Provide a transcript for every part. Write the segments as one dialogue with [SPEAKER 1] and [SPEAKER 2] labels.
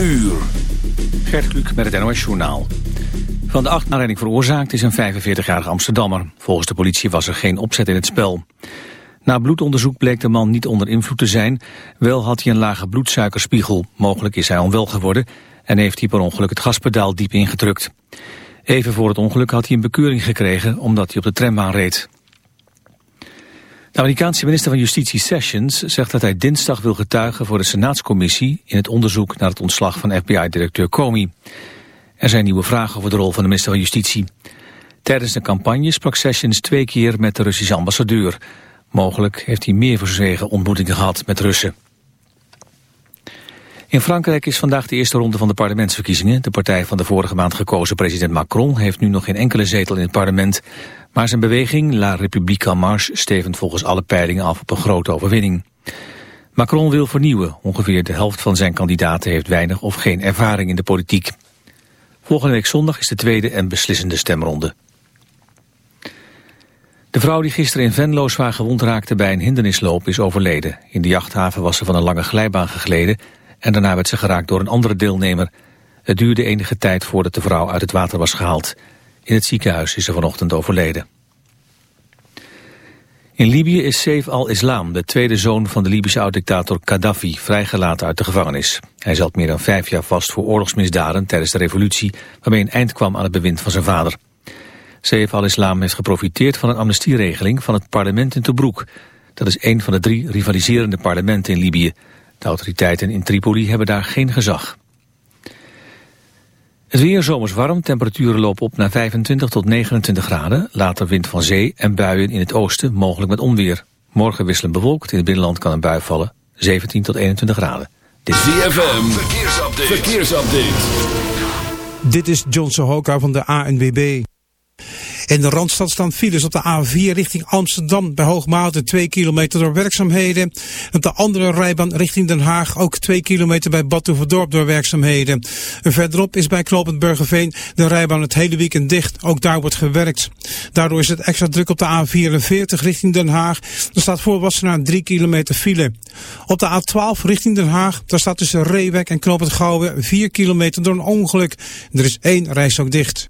[SPEAKER 1] uur. Gert Kluk met het NOS Journaal. Van de acht aanrijding veroorzaakt is een 45-jarige Amsterdammer. Volgens de politie was er geen opzet in het spel. Na bloedonderzoek bleek de man niet onder invloed te zijn. Wel had hij een lage bloedsuikerspiegel. Mogelijk is hij onwel geworden en heeft hij per ongeluk het gaspedaal diep ingedrukt. Even voor het ongeluk had hij een bekeuring gekregen omdat hij op de trambaan reed. De Amerikaanse minister van Justitie Sessions zegt dat hij dinsdag wil getuigen voor de Senaatscommissie in het onderzoek naar het ontslag van FBI-directeur Comey. Er zijn nieuwe vragen over de rol van de minister van Justitie. Tijdens de campagne sprak Sessions twee keer met de Russische ambassadeur. Mogelijk heeft hij meer verzwegen ontmoetingen gehad met Russen. In Frankrijk is vandaag de eerste ronde van de parlementsverkiezingen. De partij van de vorige maand gekozen president Macron heeft nu nog geen enkele zetel in het parlement. Maar zijn beweging, La République en Marche, stevend volgens alle peilingen af op een grote overwinning. Macron wil vernieuwen. Ongeveer de helft van zijn kandidaten heeft weinig of geen ervaring in de politiek. Volgende week zondag is de tweede en beslissende stemronde. De vrouw die gisteren in Venlo zwaar gewond raakte bij een hindernisloop is overleden. In de jachthaven was ze van een lange glijbaan gegleden en daarna werd ze geraakt door een andere deelnemer. Het duurde enige tijd voordat de vrouw uit het water was gehaald. In het ziekenhuis is ze vanochtend overleden. In Libië is Saif al-Islam, de tweede zoon van de Libische oud-dictator Gaddafi, vrijgelaten uit de gevangenis. Hij zat meer dan vijf jaar vast voor oorlogsmisdaden tijdens de revolutie, waarmee een eind kwam aan het bewind van zijn vader. Saif al-Islam heeft geprofiteerd van een amnestieregeling van het parlement in Tobruk. Dat is een van de drie rivaliserende parlementen in Libië. De autoriteiten in Tripoli hebben daar geen gezag. Het weer zomers warm, temperaturen lopen op naar 25 tot 29 graden. Later wind van zee en buien in het oosten, mogelijk met onweer. Morgen wisselen bewolkt, in het binnenland kan een bui vallen. 17 tot 21 graden.
[SPEAKER 2] Dit is ZFM, verkeersupdate. verkeersupdate.
[SPEAKER 3] Dit is John Sohoka van de ANWB. In de Randstad staan files op de A4 richting Amsterdam bij Hoogmaalde 2 kilometer door werkzaamheden. Op de andere rijbaan richting Den Haag ook 2 kilometer bij Badhoevedorp door werkzaamheden. Verderop is bij Knopend Burgerveen de rijbaan het hele weekend dicht. Ook daar wordt gewerkt. Daardoor is het extra druk op de A44 richting Den Haag. Er staat voor Wassenaar 3 kilometer file. Op de A12 richting Den Haag, daar staat tussen Reewek en Knopend Gouwen 4 kilometer door een ongeluk. Er is één reis ook dicht.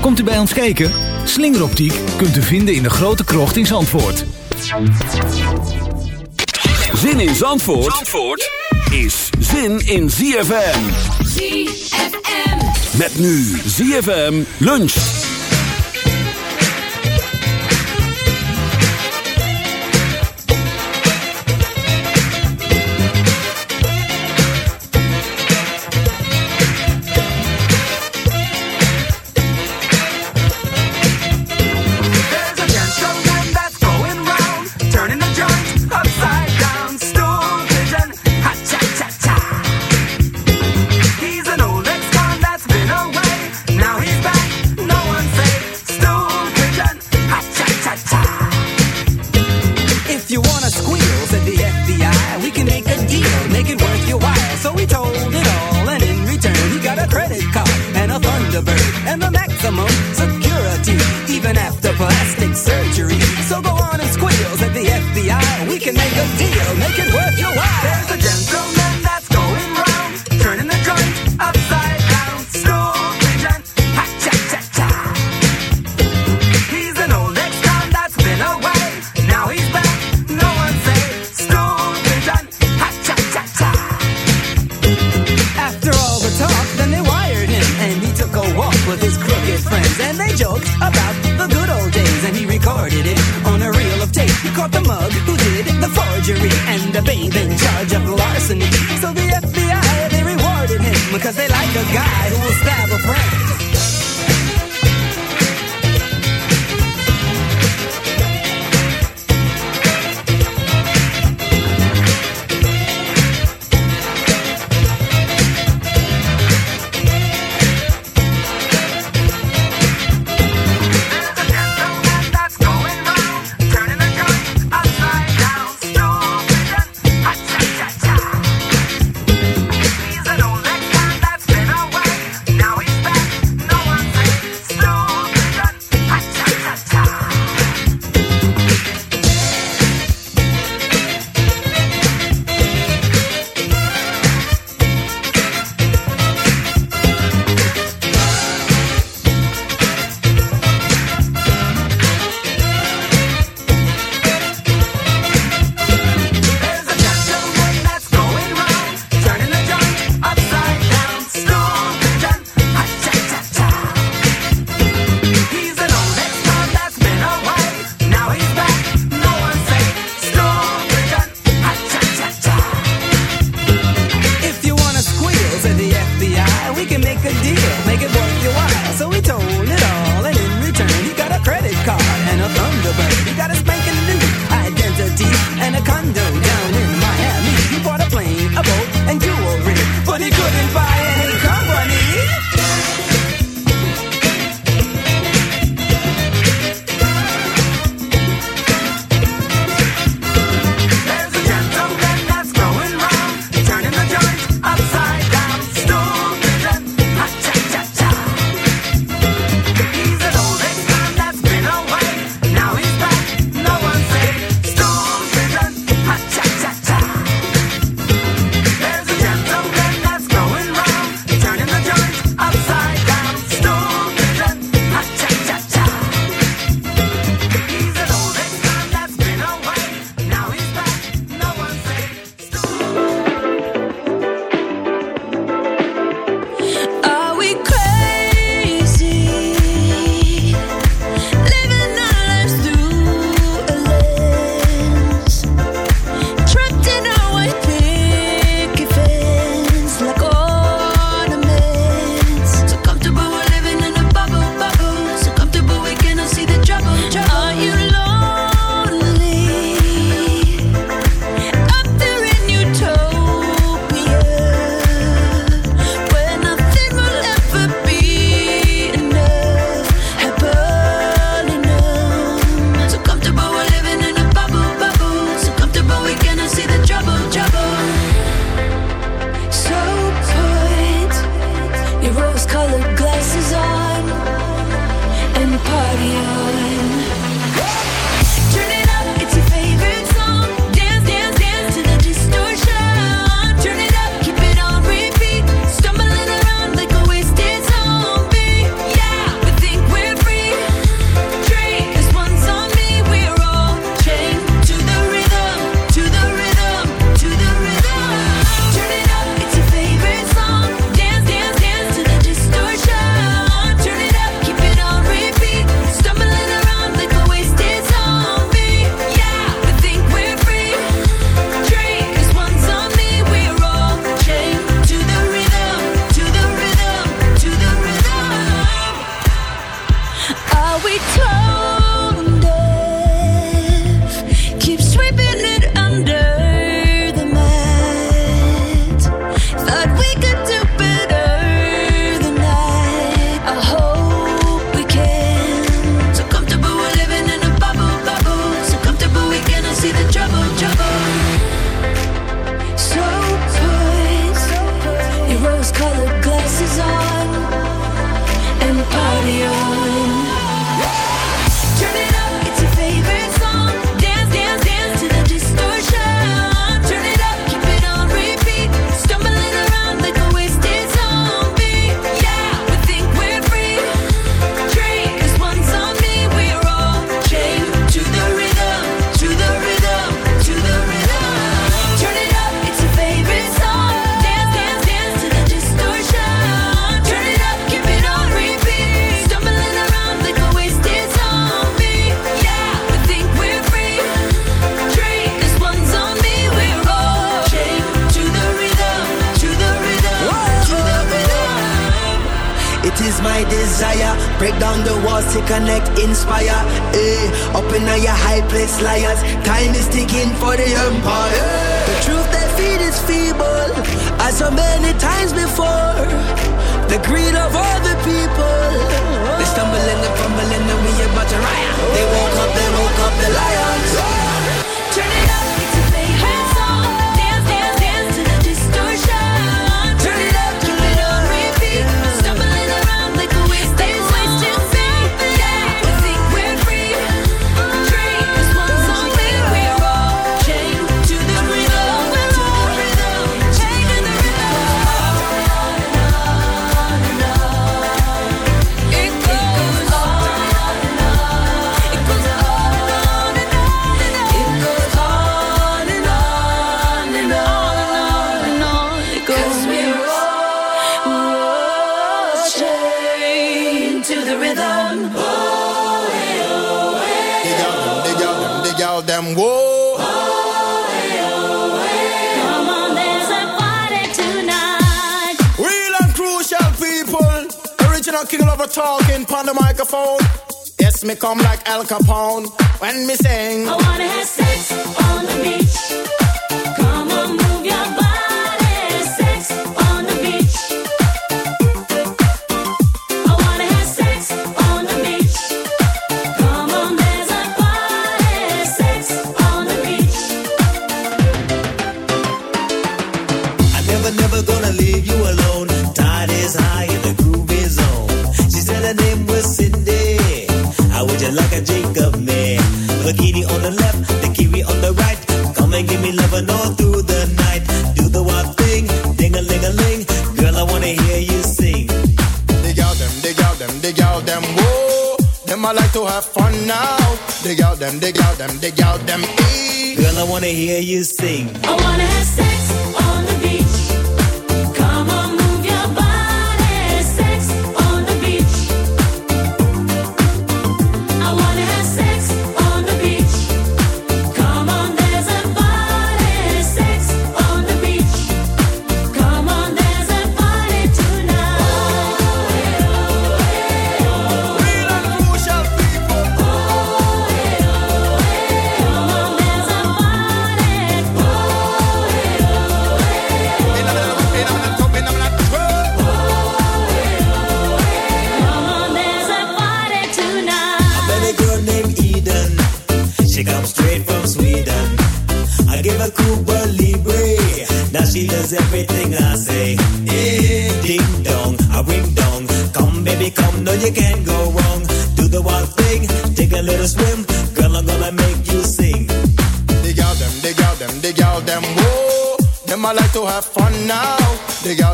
[SPEAKER 4] Komt u bij ons kijken? Slingeroptiek kunt u vinden in de grote krocht in Zandvoort.
[SPEAKER 2] Zin in Zandvoort, Zandvoort is zin in ZFM.
[SPEAKER 5] ZFM.
[SPEAKER 2] Met nu ZFM lunch.
[SPEAKER 6] perjury and a bathing charge of larceny. So the FBI, they rewarded him because they like a guy who will stab a friend.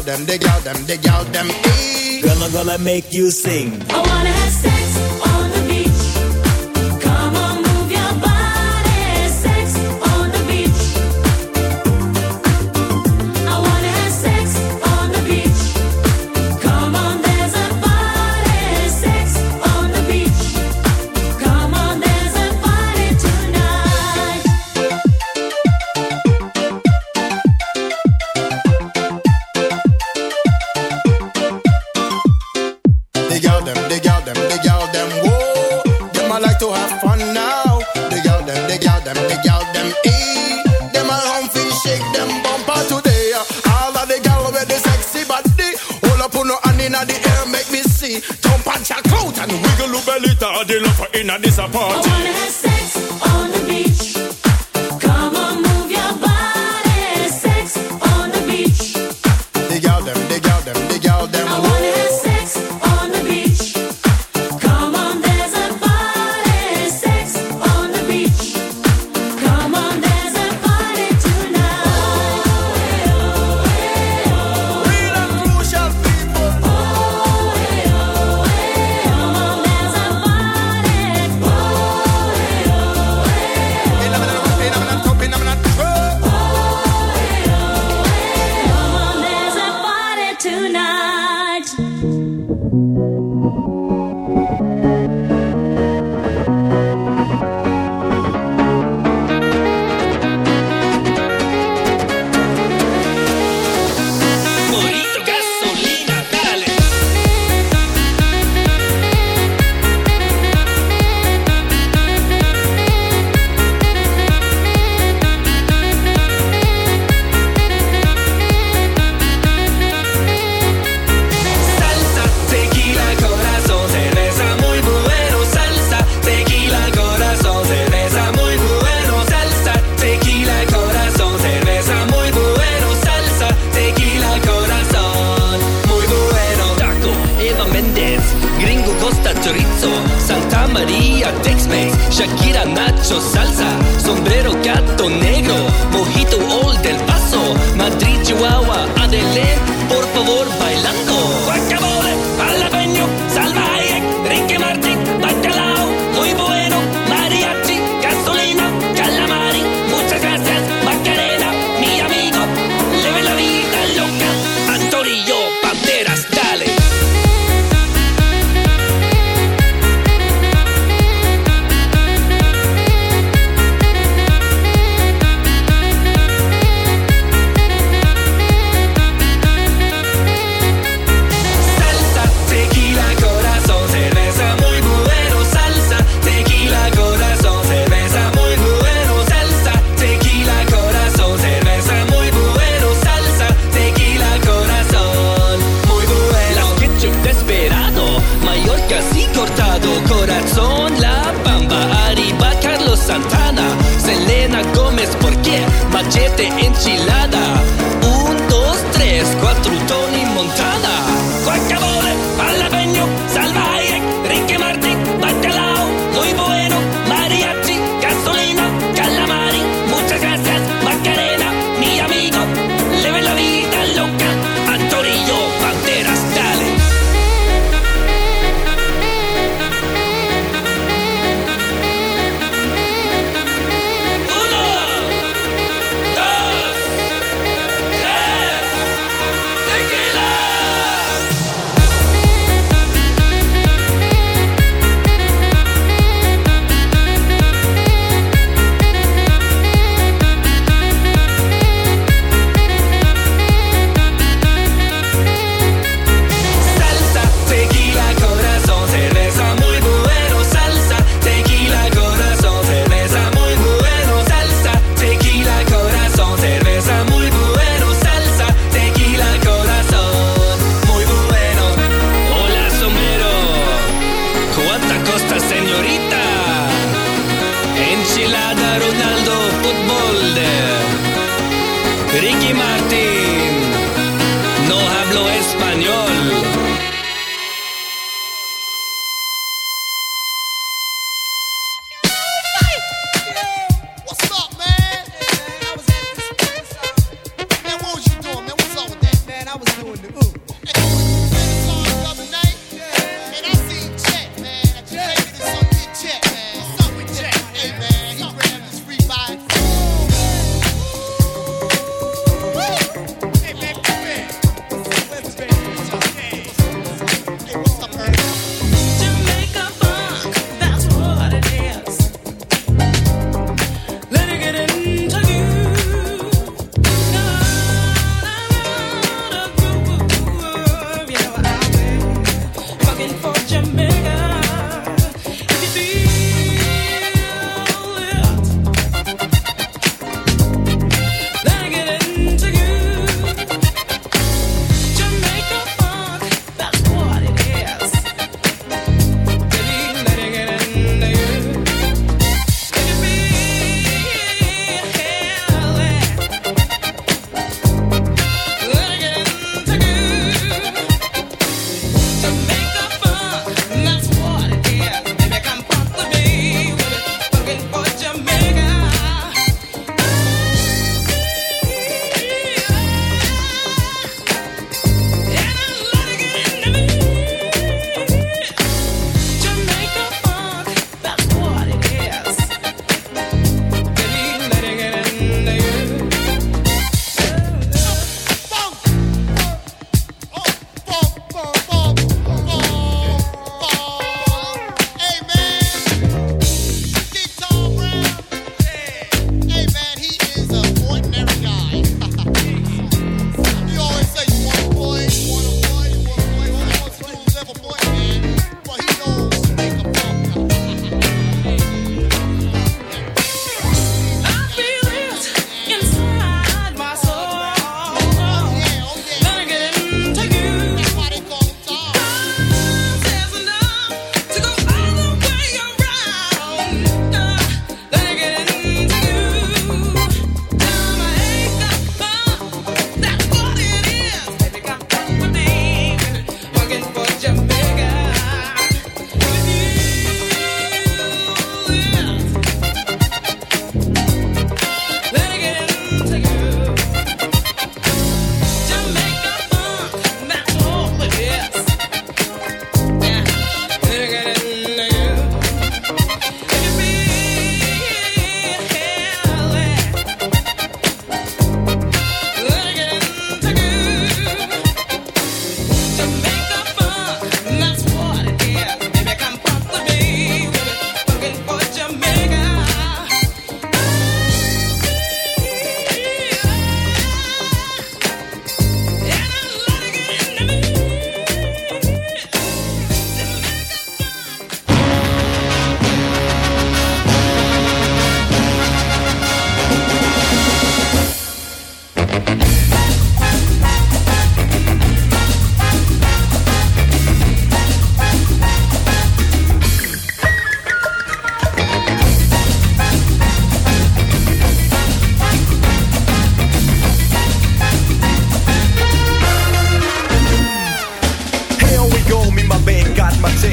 [SPEAKER 7] them, dig out them, dig out them.
[SPEAKER 8] Eh. Hey. Gonna gonna make you sing.
[SPEAKER 7] I
[SPEAKER 8] wanna
[SPEAKER 9] have sex.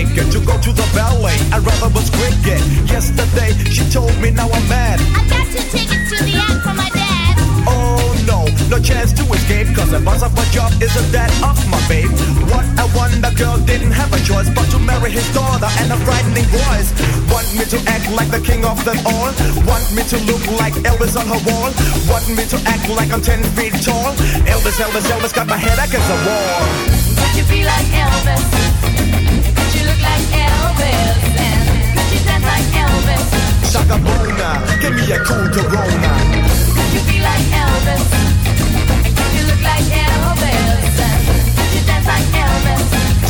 [SPEAKER 9] to go to the ballet. I
[SPEAKER 8] rather was cricket. Yesterday she told me now I'm
[SPEAKER 7] mad. I got two tickets to the act for my dad. Oh no, no chance to
[SPEAKER 9] escape. Cause the boss of my
[SPEAKER 7] job isn't that of my babe. What a wonder
[SPEAKER 9] girl didn't have a
[SPEAKER 10] choice but to
[SPEAKER 11] marry his daughter and a frightening voice. Want me to act like the king of them all? Want me to look like Elvis on her wall? Want me to act like I'm 10 feet tall? Elvis, Elvis, Elvis got my head against the wall.
[SPEAKER 12] Would you be like Elvis? Look like Elvis? And could you dance like Elvis?
[SPEAKER 11] Shaka Bona, give me a cool Corona.
[SPEAKER 12] Could you be like Elvis? Could you look like Elvis? And could you dance like Elvis?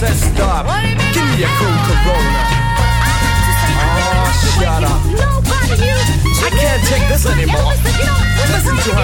[SPEAKER 11] Said stop.
[SPEAKER 12] What do you mean
[SPEAKER 11] Give me a cool ah! Corona. Oh, shut up. I can't take this anymore. Listen to her.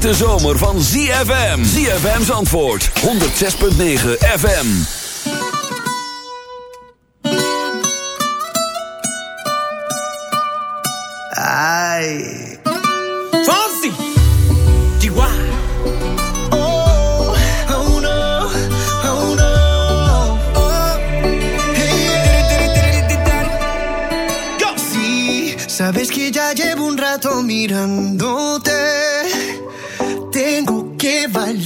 [SPEAKER 2] Hete zomer van ZFM. ZFM's antwoord, 106.9 FM.
[SPEAKER 13] Oh, oh oh. Oh. Hey. Go. Sí, sabes que ya llevo un rato mirándote.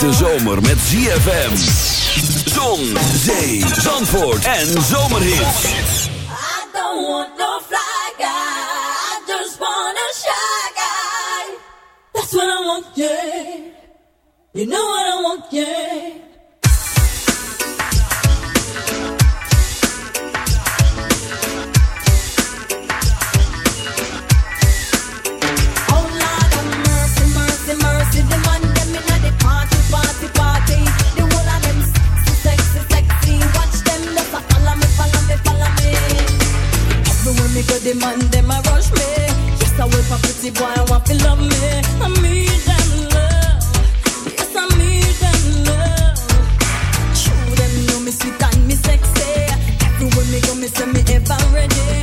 [SPEAKER 2] Hete zomer met ZFM. Zon, zee, zandvoort en zomerhits.
[SPEAKER 5] I don't want no fly guy. I just want a shy guy. That's what I want, yeah. You know what I want, yeah. Everywhere me go, the man them a rush me. Yes, I wait for pretty boy, I want to love me. I need them love. Yes, I need them love. True, them know me sweet and me sexy. Everywhere me go, me say me ever ready.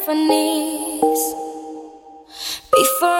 [SPEAKER 14] Symphonies. Before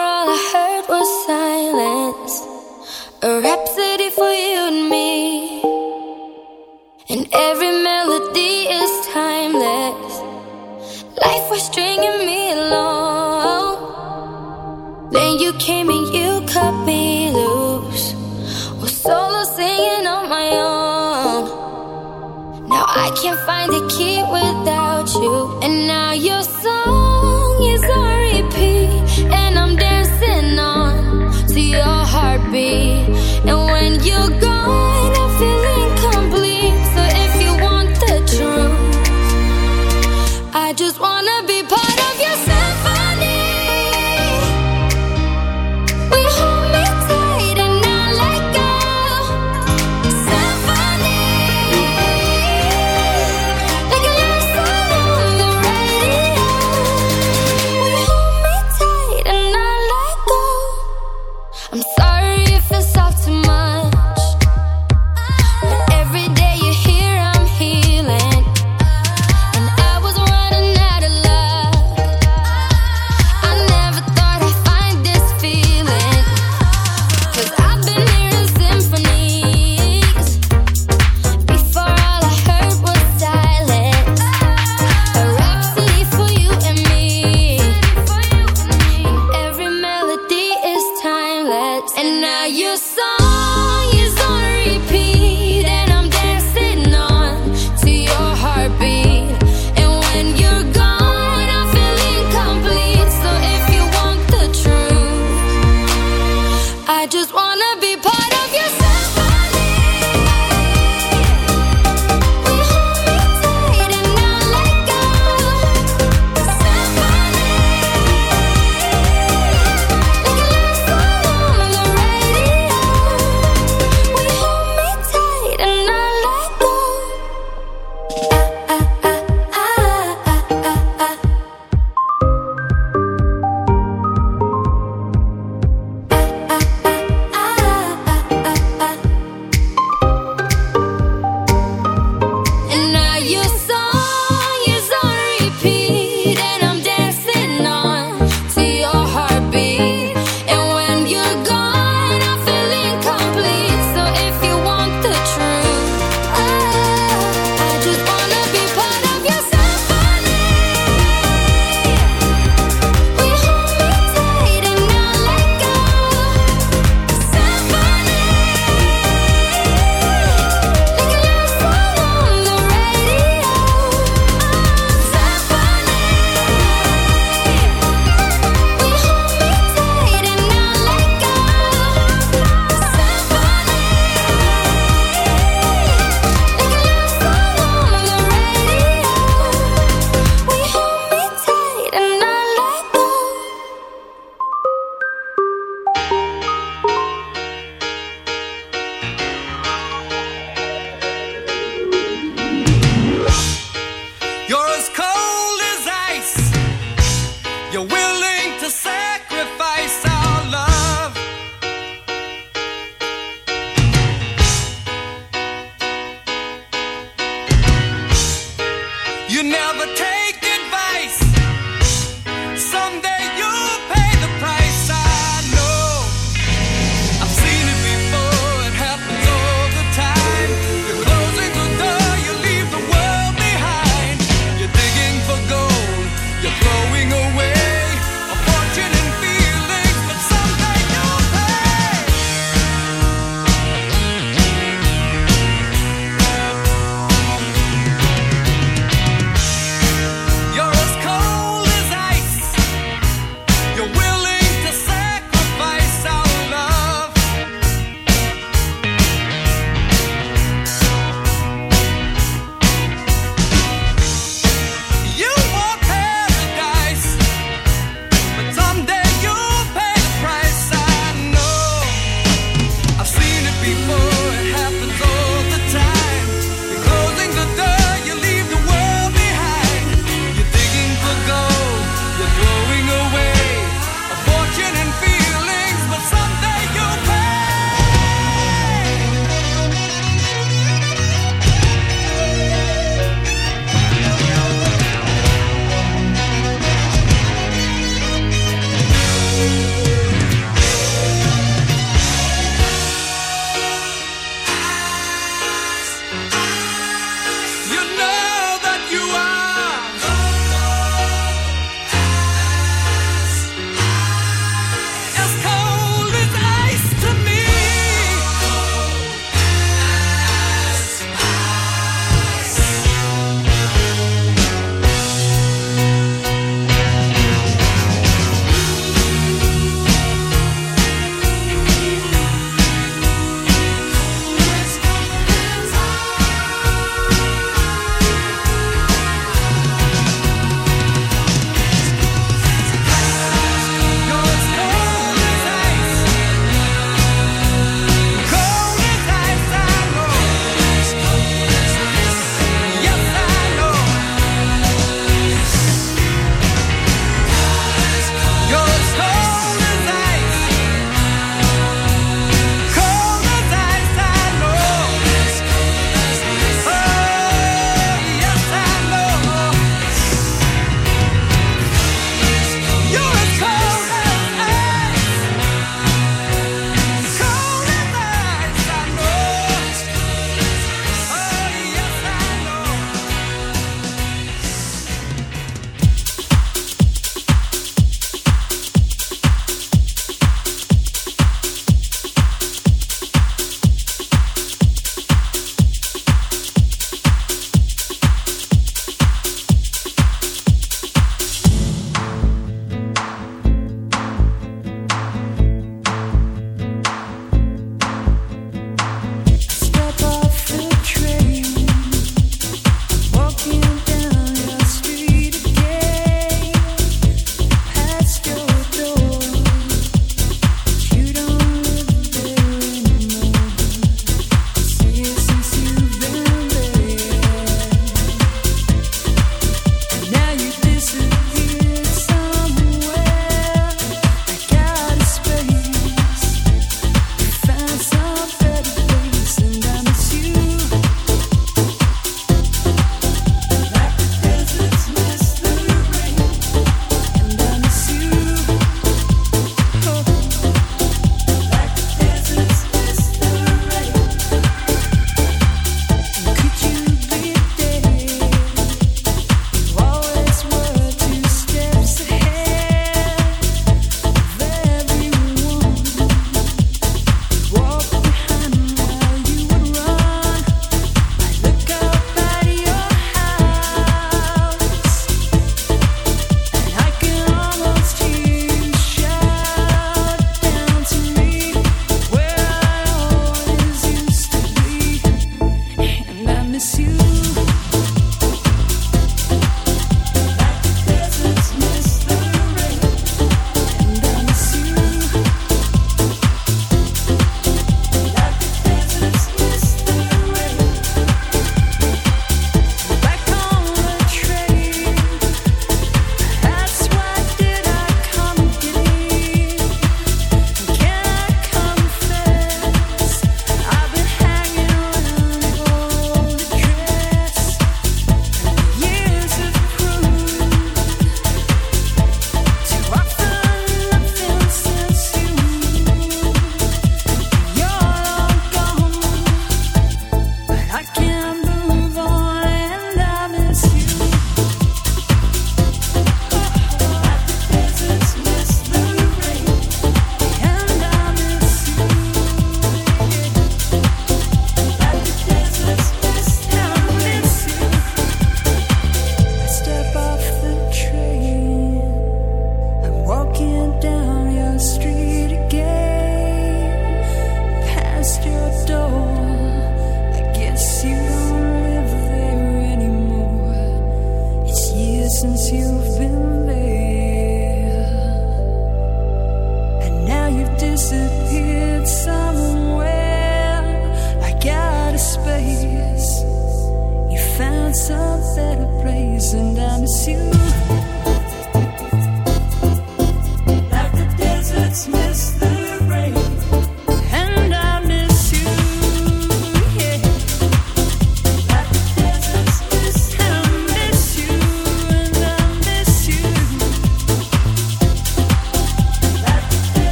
[SPEAKER 14] I just wanna